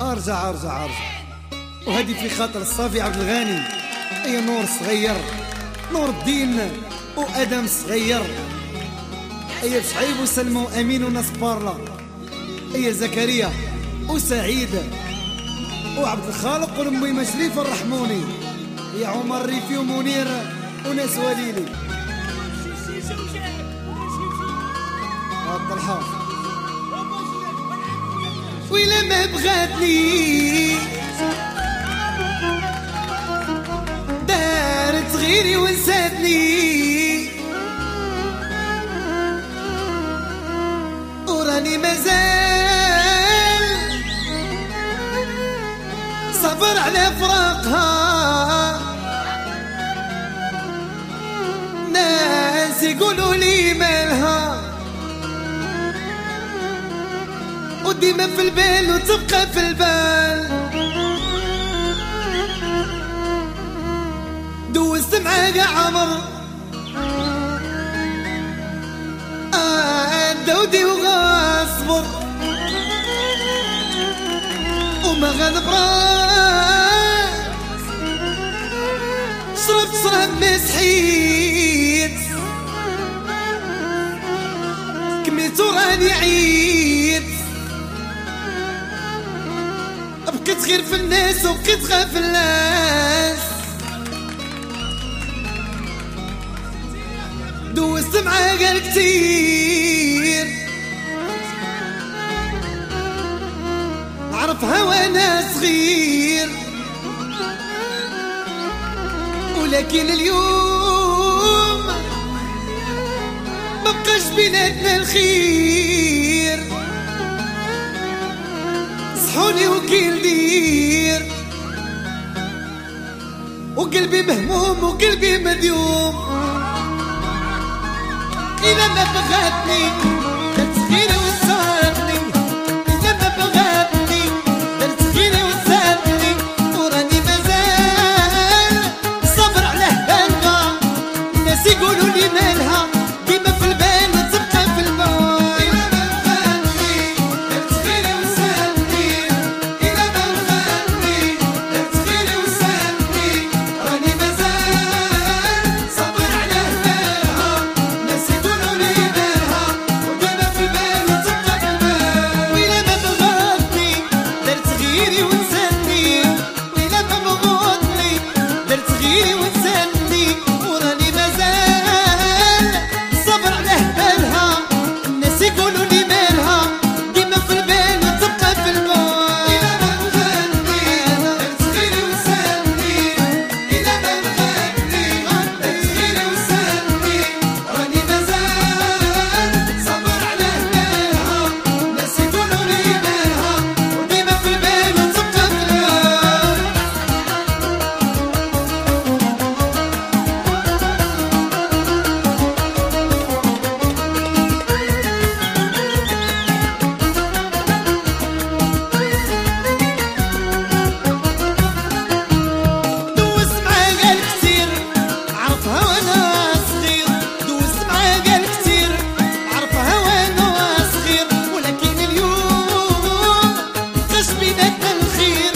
أرجع أرجع أرجع. وهذه في خاطر الصافي عبد الغني. أي نور صغير نور الدين وأدم صغير. أي شعيب وسلمى وأمين وناس بارلا. أي زكريا وسعيد. وعبد الخالق ولمي مشريف الرحموني. يا عمر ريفي ومنير وناس وليلي. الحافظ. ويلا ما بغاتني دارت غيري ونساتني وراني مازال صبر على فراقها وديما في البال وتبقى في البال. دوزت معاك عمر. آه دودي وغاصبر. وما غنبرا شربت شرب مسحيت. كملت وراني عيد بقيت غير في الناس وبقيت خاف الناس. دوزت معاه قال كتير عرفها وأنا صغير. ولكن اليوم مبقاش بيناتنا الخير. صحوني وكيل دير. وقلبي مهموم وقلبي مديوم. إذا ما بغاتني درت خيري إذا ما بغاتني على الناس يقولوا لي مالها. see it.